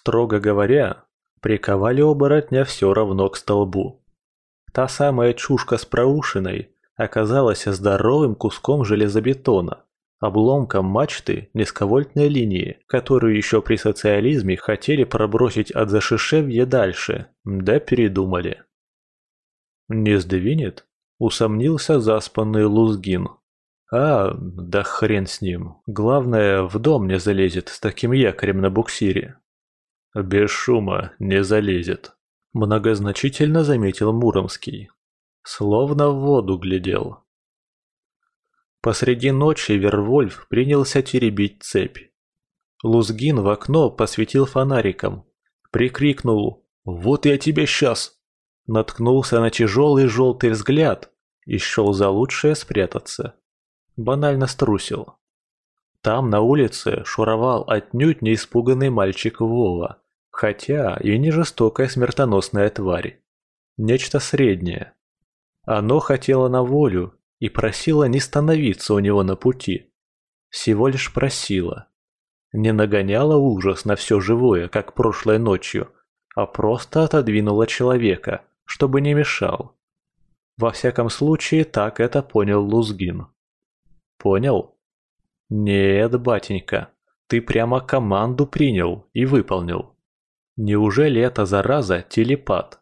Строго говоря, приковали оборотня все равно к столбу. Та самая чушка с проушиной оказалась здоровым куском железобетона, обломком мачты низковольтной линии, которую еще при социализме хотели пробросить от Зашишевья дальше, да передумали. «Не сдвинет?» – усомнился заспанный Лузгин. «А, да хрен с ним. Главное, в дом не залезет с таким якорем на буксире». «Без шума не залезет», – многозначительно заметил Муромский. Словно в воду глядел. Посреди ночи Вервольф принялся теребить цепь. Лузгин в окно посветил фонариком. Прикрикнул «Вот я тебе сейчас!» Наткнулся на тяжелый желтый взгляд и счел за лучшее спрятаться. Банально струсил. Там на улице шуровал отнюдь не испуганный мальчик Вова, хотя и не жестокая смертоносная тварь. Нечто среднее. Оно хотело на волю и просила не становиться у него на пути. Всего лишь просила. Не нагоняла ужас на все живое, как прошлой ночью, а просто отодвинула человека, чтобы не мешал. Во всяком случае, так это понял Лузгин. Понял? Нет, батенька, ты прямо команду принял и выполнил. Неужели эта зараза телепат?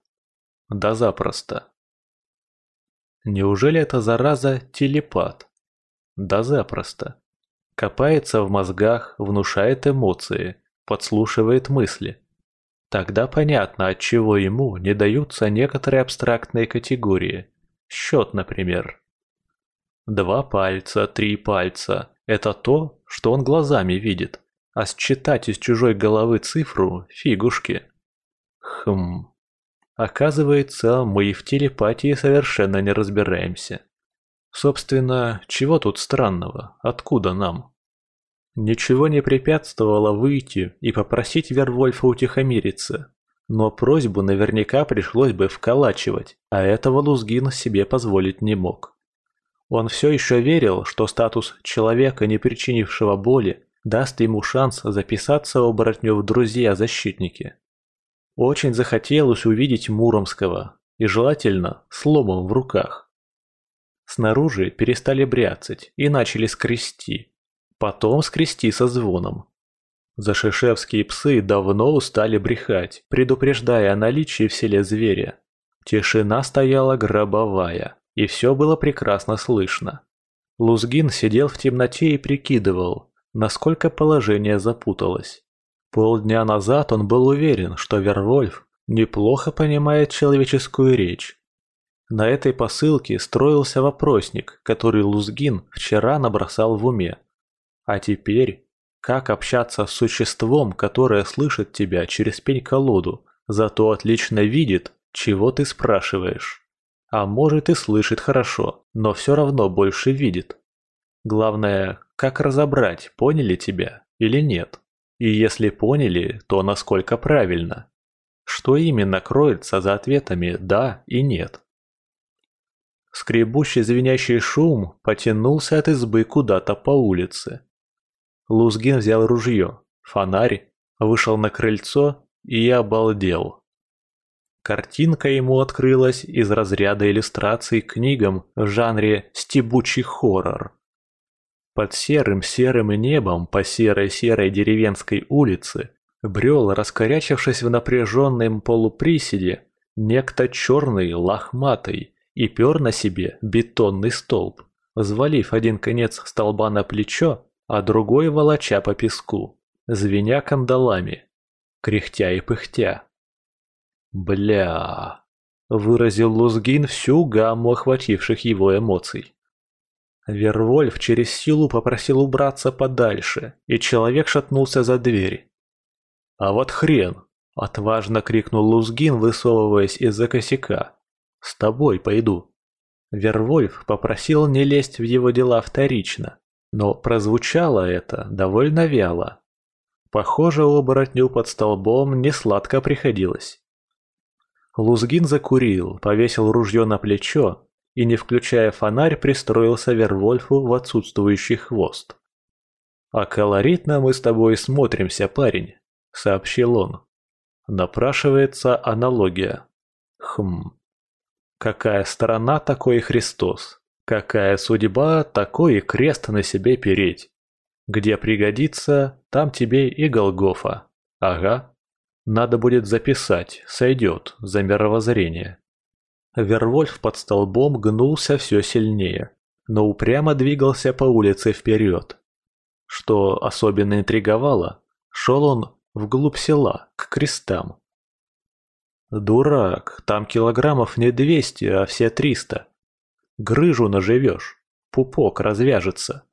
Да запросто. Неужели эта зараза телепат? Да запросто. Копается в мозгах, внушает эмоции, подслушивает мысли. Тогда понятно, от чего ему не даются некоторые абстрактные категории. Счет, например. Два пальца, три пальца – это то, что он глазами видит, а считать из чужой головы цифру – фигушки. Хм. Оказывается, мы и в телепатии совершенно не разбираемся. Собственно, чего тут странного? Откуда нам? Ничего не препятствовало выйти и попросить Вервольфа утихомириться. Но просьбу наверняка пришлось бы вколачивать, а этого Лузгин себе позволить не мог. Он все еще верил, что статус человека, не причинившего боли, даст ему шанс записаться оборотню в друзья-защитники. Очень захотелось увидеть Муромского, и желательно с ломом в руках. Снаружи перестали бряцать и начали скрести. Потом скрести со звоном. Зашишевские псы давно устали брехать, предупреждая о наличии в селе зверя. Тишина стояла гробовая, и все было прекрасно слышно. Лузгин сидел в темноте и прикидывал, насколько положение запуталось. Полдня назад он был уверен, что Вервольф неплохо понимает человеческую речь. На этой посылке строился вопросник, который Лузгин вчера набросал в уме. А теперь, как общаться с существом, которое слышит тебя через пень-колоду, зато отлично видит, чего ты спрашиваешь? А может и слышит хорошо, но все равно больше видит. Главное, как разобрать, поняли тебя или нет. И если поняли, то насколько правильно. Что именно кроется за ответами «да» и «нет». Скребущий звенящий шум потянулся от избы куда-то по улице. Лузгин взял ружье, фонарь, вышел на крыльцо и обалдел. Картинка ему открылась из разряда иллюстраций к книгам в жанре «стебучий хоррор». Под серым-серым небом по серой-серой деревенской улице брел, раскорячившись в напряженном полуприседе, некто черный, лохматый, и пер на себе бетонный столб, взвалив один конец столба на плечо, а другой волоча по песку, звеня кандалами, кряхтя и пыхтя. «Бля!» – выразил Лузгин всю гамму охвативших его эмоций. Вервольф через силу попросил убраться подальше, и человек шатнулся за дверь. «А вот хрен!» – отважно крикнул Лузгин, высовываясь из-за косяка. «С тобой пойду». Вервольф попросил не лезть в его дела вторично, но прозвучало это довольно вяло. Похоже, оборотню под столбом не сладко приходилось. Лузгин закурил, повесил ружье на плечо и, не включая фонарь, пристроился Вервольфу в отсутствующий хвост. «А колоритно мы с тобой смотримся, парень», — сообщил он. Напрашивается аналогия. Хм. Какая сторона, такой Христос. Какая судьба, такой и крест на себе переть. Где пригодится, там тебе и Голгофа. Ага. Надо будет записать, сойдет, за мировоззрение. Вервольф под столбом гнулся все сильнее, но упрямо двигался по улице вперед. Что особенно интриговало, шел он вглубь села, к крестам. Дурак, там килограммов не двести, а все триста. Грыжу наживешь, пупок развяжется.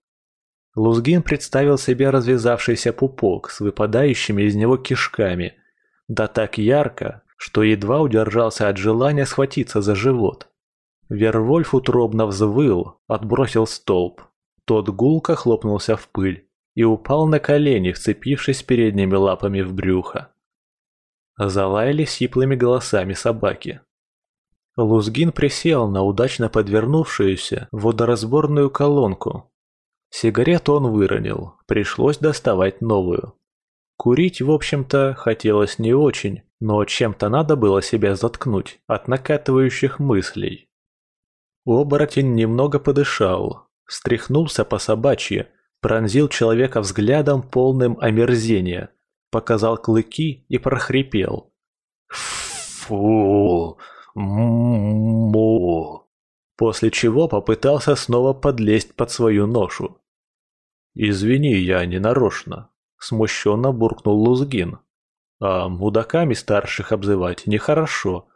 Лузгин представил себе развязавшийся пупок с выпадающими из него кишками, да так ярко, что едва удержался от желания схватиться за живот. Вервольф утробно взвыл, отбросил столб. Тот гулко хлопнулся в пыль и упал на колени, вцепившись передними лапами в брюхо. Залаяли сиплыми голосами собаки. Лузгин присел на удачно подвернувшуюся водоразборную колонку. Сигарету он выронил, пришлось доставать новую. Курить, в общем-то, хотелось не очень, но чем-то надо было себя заткнуть от накатывающих мыслей. Оборотень немного подышал, встряхнулся по собачьи, пронзил человека взглядом полным омерзения, показал клыки и прохрипел. «Фу! Му!» После чего попытался снова подлезть под свою ношу. «Извини, я не нарочно», – смущенно буркнул Лузгин. «А мудаками старших обзывать нехорошо».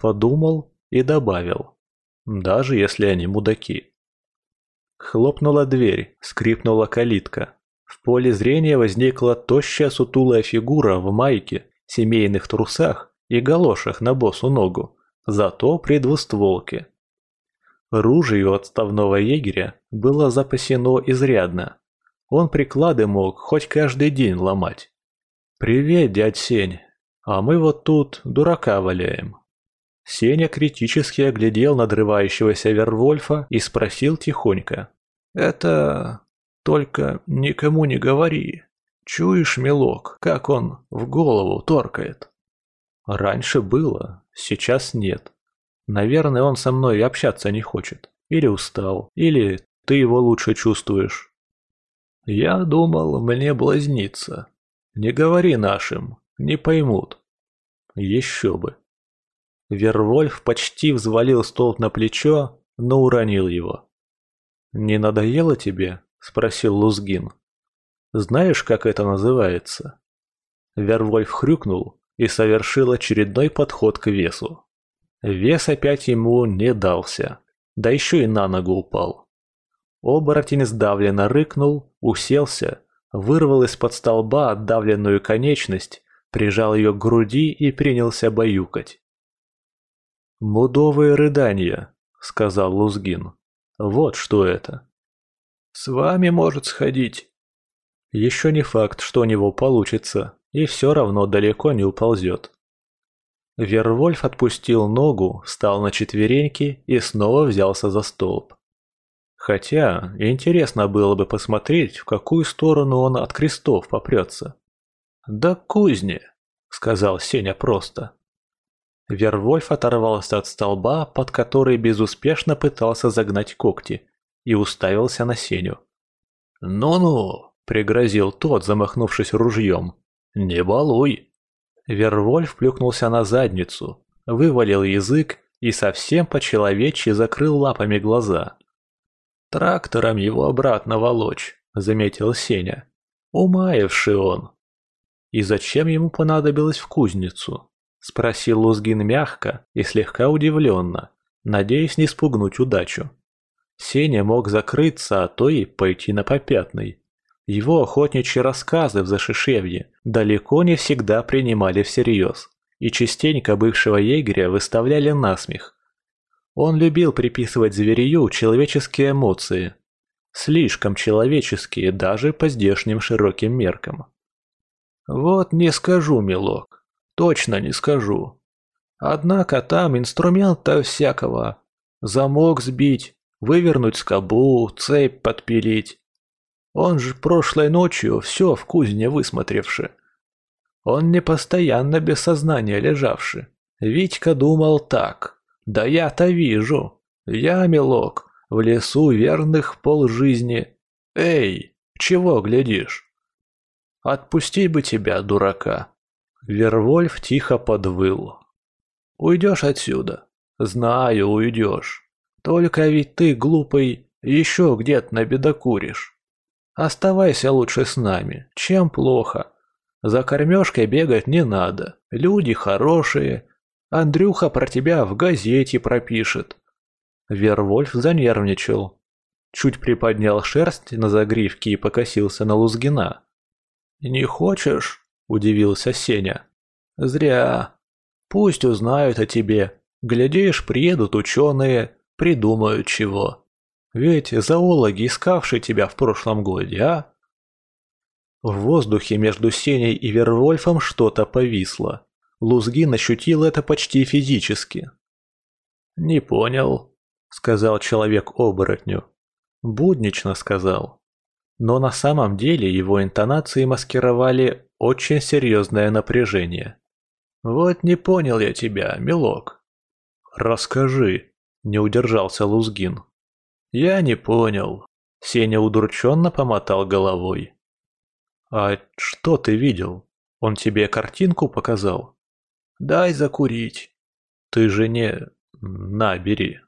Подумал и добавил. «Даже если они мудаки». Хлопнула дверь, скрипнула калитка. В поле зрения возникла тощая сутулая фигура в майке, семейных трусах и галошах на босу ногу, зато при двустволке. Ружье отставного егеря было запасено изрядно. Он приклады мог хоть каждый день ломать. «Привет, дядь Сень, а мы вот тут дурака валяем». Сеня критически оглядел надрывающегося Вервольфа и спросил тихонько. «Это... только никому не говори. Чуешь, мелок, как он в голову торкает?» «Раньше было, сейчас нет. Наверное, он со мной общаться не хочет. Или устал, или ты его лучше чувствуешь. Я думал, мне блазниться. Не говори нашим, не поймут. Еще бы. Вервольф почти взвалил столб на плечо, но уронил его. «Не надоело тебе?» – спросил Лузгин. «Знаешь, как это называется?» Вервольф хрюкнул и совершил очередной подход к весу. Вес опять ему не дался, да еще и на ногу упал. Оборотень сдавленно рыкнул, уселся, вырвал из-под столба отдавленную конечность, прижал ее к груди и принялся баюкать. «Мудовые рыдания», — сказал Лузгин. «Вот что это». «С вами может сходить». Еще не факт, что у него получится, и все равно далеко не уползет. Вервольф отпустил ногу, встал на четвереньки и снова взялся за столб. Хотя, интересно было бы посмотреть, в какую сторону он от крестов попрется. «Да кузне», — сказал Сеня просто. Вервольф оторвался от столба, под который безуспешно пытался загнать когти, и уставился на Сеню. «Ну-ну», — пригрозил тот, замахнувшись ружьем, — «не балуй». Вервольф плюхнулся на задницу, вывалил язык и совсем по-человечьи закрыл лапами глаза. «Трактором его обратно волочь», — заметил Сеня. «Умаевший он». «И зачем ему понадобилось в кузницу?» — спросил Лузгин мягко и слегка удивленно, надеясь не спугнуть удачу. Сеня мог закрыться, а то и пойти на попятный. Его охотничьи рассказы в Зашишевье далеко не всегда принимали всерьез, и частенько бывшего егеря выставляли насмех. Он любил приписывать зверью человеческие эмоции. Слишком человеческие даже по здешним широким меркам. «Вот не скажу, милок, точно не скажу. Однако там инструмент-то всякого. Замок сбить, вывернуть скобу, цепь подпилить. Он же прошлой ночью все в кузне высмотревши. Он не постоянно без сознания лежавший. Витька думал так. Да я-то вижу. Я, милок, в лесу верных полжизни. Эй, чего глядишь? Отпусти бы тебя, дурака. Вервольф тихо подвыл. Уйдешь отсюда? Знаю, уйдешь. Только ведь ты, глупый, еще где-то набедокуришь. Оставайся лучше с нами, чем плохо. За кормежкой бегать не надо, люди хорошие. Андрюха про тебя в газете пропишет. Вервольф занервничал. Чуть приподнял шерсть на загривке и покосился на Лузгина. «Не хочешь?» – удивился Сеня. «Зря. Пусть узнают о тебе. Глядишь, приедут ученые, придумают чего. Ведь зоологи, искавшие тебя в прошлом годе, а?» В воздухе между Сеней и Вервольфом что-то повисло. Лузгин ощутил это почти физически. «Не понял», — сказал человек оборотню. Буднично сказал. Но на самом деле его интонации маскировали очень серьезное напряжение. «Вот не понял я тебя, милок». «Расскажи», — не удержался Лузгин. «Я не понял». Сеня удрученно помотал головой. «А что ты видел? Он тебе картинку показал?» «Дай закурить». «Ты же не... На, бери».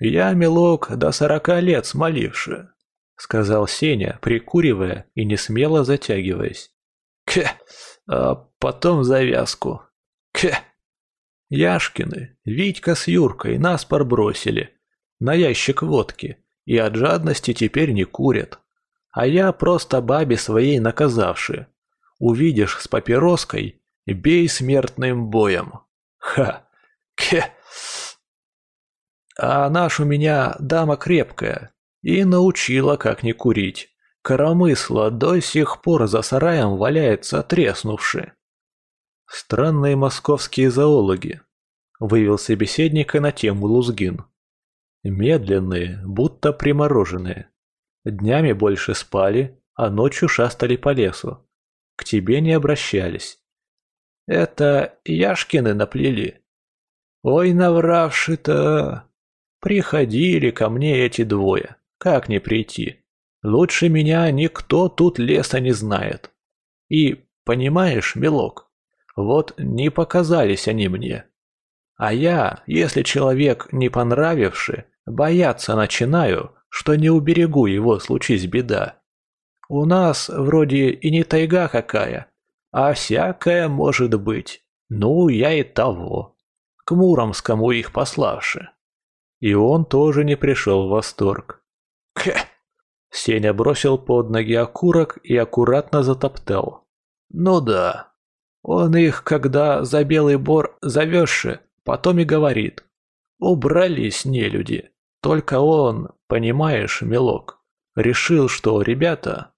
«Я, милок, до сорока лет смоливши», — сказал Сеня, прикуривая и не смело затягиваясь. «Кхе, а потом завязку. Кхе». Яшкины, Витька с Юркой нас пробросили на ящик водки и от жадности теперь не курят. А я просто бабе своей наказавши. Увидишь с папироской, бей смертным боем. Ха! Кхе! А наш у меня дама крепкая и научила, как не курить. Коромысла до сих пор за сараем валяется треснувши. Странные московские зоологи. Вывел собеседника на тему Лузгин. Медленные, будто примороженные. Днями больше спали, а ночью шастали по лесу. К тебе не обращались. Это Яшкины наплели. Ой, навравши-то! Приходили ко мне эти двое. Как не прийти? Лучше меня никто тут леса не знает. И, понимаешь, милок, вот не показались они мне. А я, если человек не понравивший, бояться начинаю, что не уберегу его, случись беда. У нас вроде и не тайга какая, а всякое может быть. Ну, я и того. К Муромскому их пославши. И он тоже не пришел в восторг. Хе! Сеня бросил под ноги окурок и аккуратно затоптал. Ну да. Он их, когда за белый бор завезши, потом и говорит. Убрались нелюди. Только он, понимаешь, милок, решил, что ребята...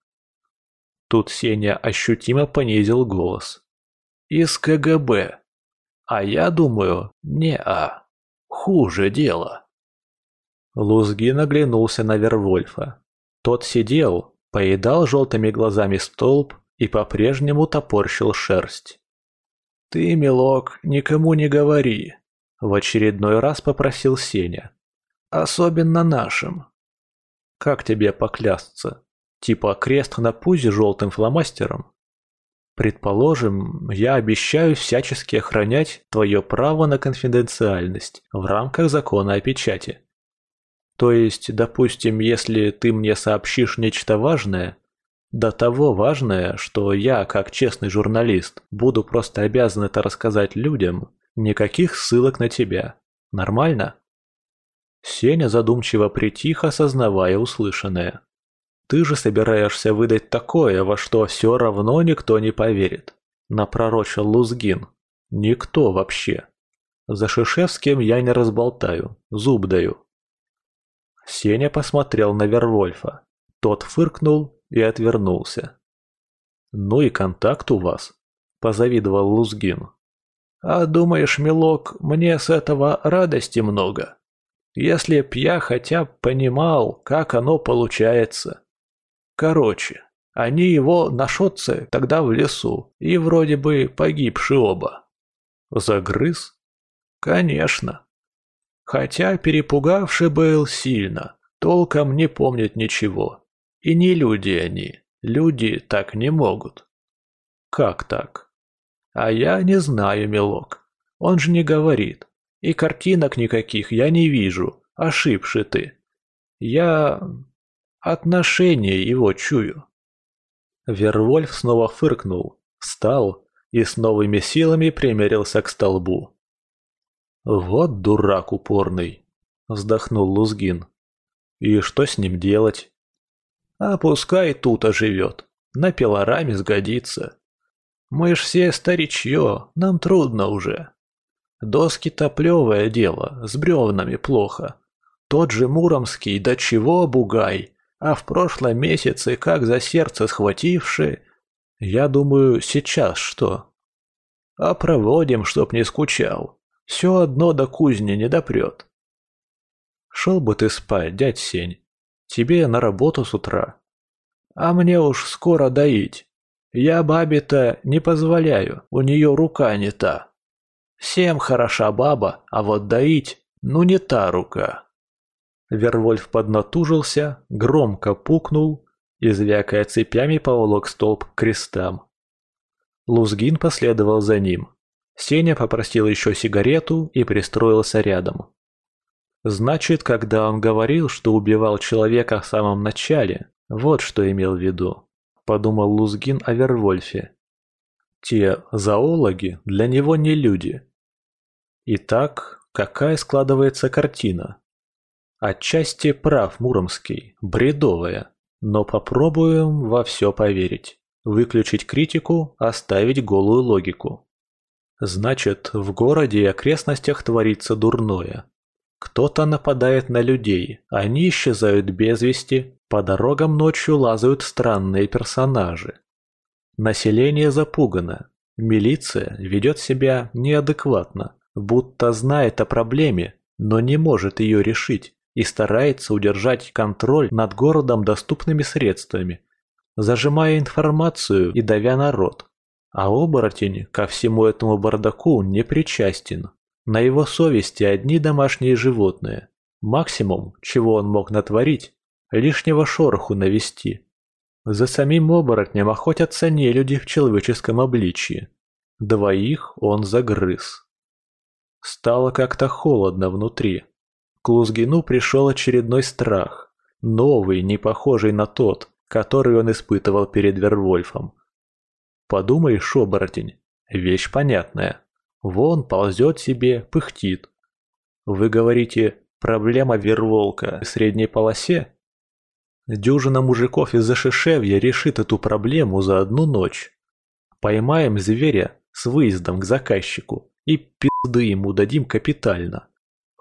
Тут Сеня ощутимо понизил голос. Из КГБ. А я думаю, не-а. Хуже дело. Лузгин оглянулся на Вервольфа. Тот сидел, поедал желтыми глазами столб и по-прежнему топорщил шерсть. «Ты, милок, никому не говори», — в очередной раз попросил Сеня. «Особенно нашим». «Как тебе поклясться? Типа крест на пузе желтым фломастером?» Предположим, я обещаю всячески охранять твое право на конфиденциальность в рамках закона о печати. То есть, допустим, если ты мне сообщишь нечто важное, до того важное, что я, как честный журналист, буду просто обязан это рассказать людям, никаких ссылок на тебя. Нормально? Сеня задумчиво притих, осознавая услышанное. Ты же собираешься выдать такое, во что все равно никто не поверит. Напророчил Лузгин. Никто вообще. За Шишевским я не разболтаю, зуб даю. Сеня посмотрел на Вервольфа. Тот фыркнул и отвернулся. «Ну и контакт у вас», – позавидовал Лузгин. «А думаешь, милок, мне с этого радости много? Если б я хотя понимал, как оно получается. Короче, Они его нашотцы тогда в лесу, и вроде бы погибши оба. Загрыз? Конечно. Хотя перепугавший был сильно, толком не помнит ничего. И не люди они, люди так не могут. Как так? А я не знаю, милок. Он же не говорит. И картинок никаких я не вижу, ошибши ты. Я... отношение его чую. Вервольф снова фыркнул, встал и с новыми силами примерился к столбу. «Вот дурак упорный!» – вздохнул Лузгин. «И что с ним делать?» «А пускай тут оживет, на пилораме сгодится. Мы ж все старичье, нам трудно уже. Доски топлевое дело, с бревнами плохо. Тот же Муромский, до чего бугай, а в прошлом месяце как за сердце схвативший. Я думаю, сейчас что? А проводим, чтоб не скучал. Все одно до кузни не допрет. Шел бы ты спать, дядь Сень. Тебе на работу с утра. А мне уж скоро доить. Я бабе-то не позволяю, у нее рука не та. Всем хороша баба, а вот доить, ну не та рука. Вервольф поднатужился, громко пукнул и, звякая цепями, поволок столб к крестам. Лузгин последовал за ним. Сеня попросил еще сигарету и пристроился рядом. Значит, когда он говорил, что убивал человека в самом начале, вот что имел в виду, подумал Лузгин о Вервольфе. Те зоологи для него не люди. Итак, какая складывается картина? Отчасти прав Муромский, бредовая, но попробуем во все поверить. Выключить критику, оставить голую логику. Значит, в городе и окрестностях творится дурное. Кто-то нападает на людей, они исчезают без вести, по дорогам ночью лазают странные персонажи. Население запугано, милиция ведет себя неадекватно, будто знает о проблеме, но не может ее решить и старается удержать контроль над городом доступными средствами, зажимая информацию и давя народ. А оборотень ко всему этому бардаку не причастен. На его совести одни домашние животные. Максимум, чего он мог натворить, лишнего шороху навести. За самим оборотнем охотятся не люди в человеческом обличье. Двоих он загрыз. Стало как-то холодно внутри. К Лузгину пришел очередной страх, новый, не похожий на тот, который он испытывал перед Вервольфом. Подумаешь, оборотень, вещь понятная. Вон ползет себе, пыхтит. Вы говорите, проблема Верволка в средней полосе? Дюжина мужиков из Зашишевья решит эту проблему за одну ночь. Поймаем зверя с выездом к заказчику и пизды ему дадим капитально.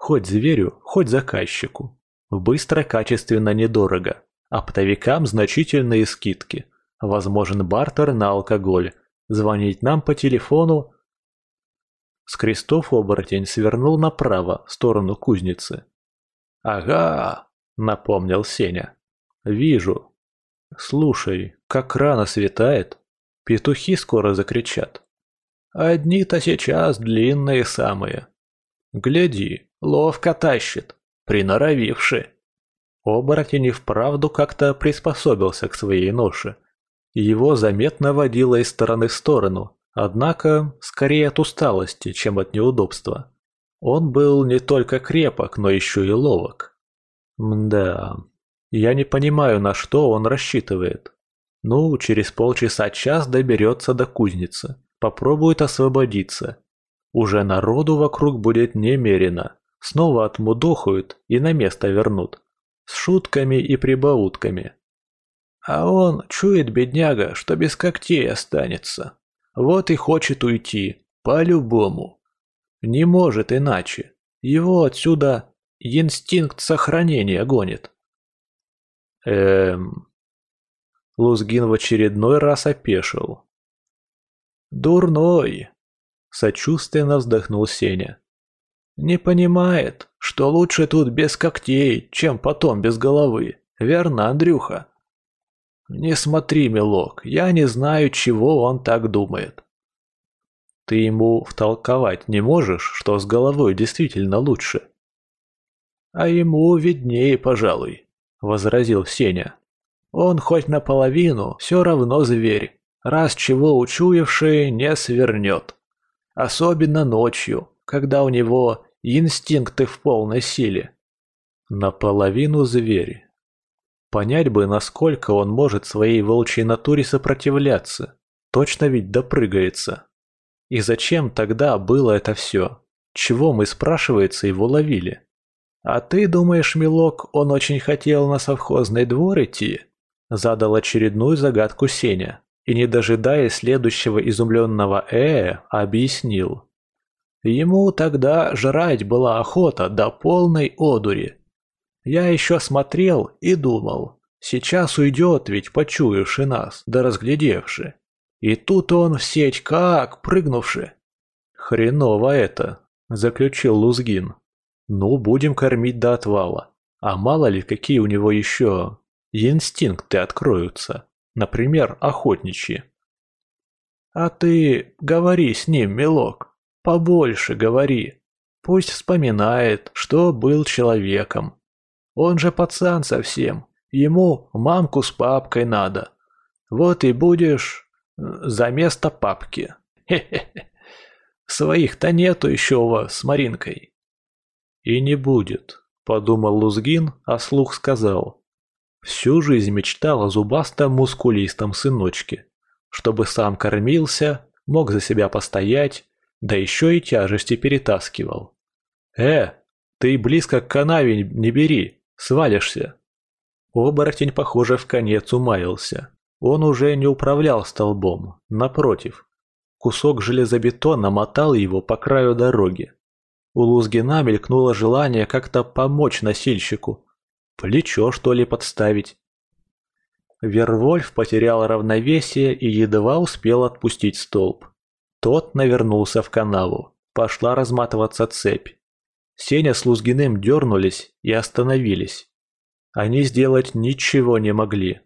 Хоть зверю, хоть заказчику. Быстро, качественно, недорого. Оптовикам значительные скидки. Возможен бартер на алкоголь. Звонить нам по телефону. С крестов оборотень свернул направо, в сторону кузницы. «Ага», — напомнил Сеня. «Вижу. Слушай, как рано светает. Петухи скоро закричат. Одни-то сейчас длинные самые. Гляди, Ловко тащит, приноровивши. Оборотень и вправду как-то приспособился к своей ноше. Его заметно водило из стороны в сторону, однако скорее от усталости, чем от неудобства. Он был не только крепок, но еще и ловок. Мда, я не понимаю, на что он рассчитывает. Ну, через полчаса-час доберется до кузницы, попробует освободиться. Уже народу вокруг будет немерено. Снова отмудохают и на место вернут. С шутками и прибаутками. А он чует, бедняга, что без когтей останется. Вот и хочет уйти. По-любому. Не может иначе. Его отсюда инстинкт сохранения гонит. Эм... Лузгин в очередной раз опешил. «Дурной!» – сочувственно вздохнул Сеня. Не понимает, что лучше тут без когтей, чем потом без головы. Верно, Андрюха? Не смотри, милок, я не знаю, чего он так думает. Ты ему втолковать не можешь, что с головой действительно лучше? А ему виднее, пожалуй, возразил Сеня. Он хоть наполовину, все равно зверь, раз чего учуявший не свернет. Особенно ночью, когда у него инстинкты в полной силе. Наполовину зверь. Понять бы, насколько он может своей волчьей натуре сопротивляться. Точно ведь допрыгается. И зачем тогда было это все? Чего мы, спрашивается, его ловили? А ты думаешь, милок, он очень хотел на совхозный двор идти? Задал очередную загадку Сеня и, не дожидаясь следующего изумленного «э», объяснил. Ему тогда жрать была охота до полной одури. Я еще смотрел и думал, сейчас уйдет ведь почуявший нас, да разглядевший. И тут он в сеть как прыгнувши. Хреново это, заключил Лузгин. Ну, будем кормить до отвала. А мало ли, какие у него еще инстинкты откроются. Например, охотничьи. А ты говори с ним, милок. Побольше говори. Пусть вспоминает, что был человеком. Он же пацан совсем. Ему мамку с папкой надо. Вот и будешь за место папки. Хе-хе. Своих-то нету еще у вас с Маринкой. И не будет, подумал Лузгин, а слух сказал. Всю жизнь мечтал о зубастом мускулистом сыночке, чтобы сам кормился, мог за себя постоять, да еще и тяжести перетаскивал. «Э, ты близко к канаве не бери, свалишься!» Оборотень, похоже, в конец умаялся. Он уже не управлял столбом, напротив. Кусок железобетона мотал его по краю дороги. У Лузгина мелькнуло желание как-то помочь носильщику. Плечо, что ли, подставить. Вервольф потерял равновесие и едва успел отпустить столб. Тот навернулся в канаву. Пошла разматываться цепь. Сеня с Лузгиным дернулись и остановились. Они сделать ничего не могли.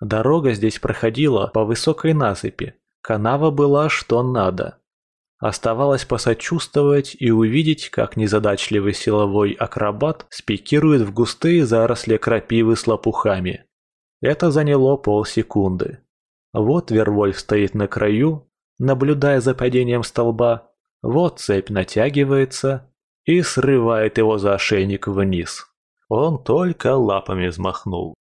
Дорога здесь проходила по высокой насыпи. Канава была что надо. Оставалось посочувствовать и увидеть, как незадачливый силовой акробат спикирует в густые заросли крапивы с лопухами. Это заняло полсекунды. Вот Вервольф стоит на краю, наблюдая за падением столба, вот цепь натягивается и срывает его за ошейник вниз. Он только лапами взмахнул.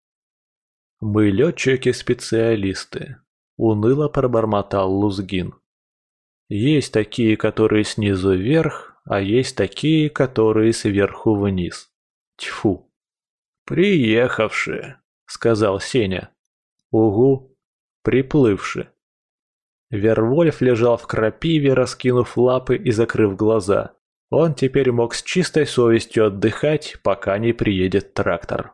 «Мы летчики-специалисты», — уныло пробормотал Лузгин. «Есть такие, которые снизу вверх, а есть такие, которые сверху вниз. Тьфу!» «Приехавшие», — сказал Сеня. «Угу, приплывшие». Вервольф лежал в крапиве, раскинув лапы и закрыв глаза. Он теперь мог с чистой совестью отдыхать, пока не приедет трактор.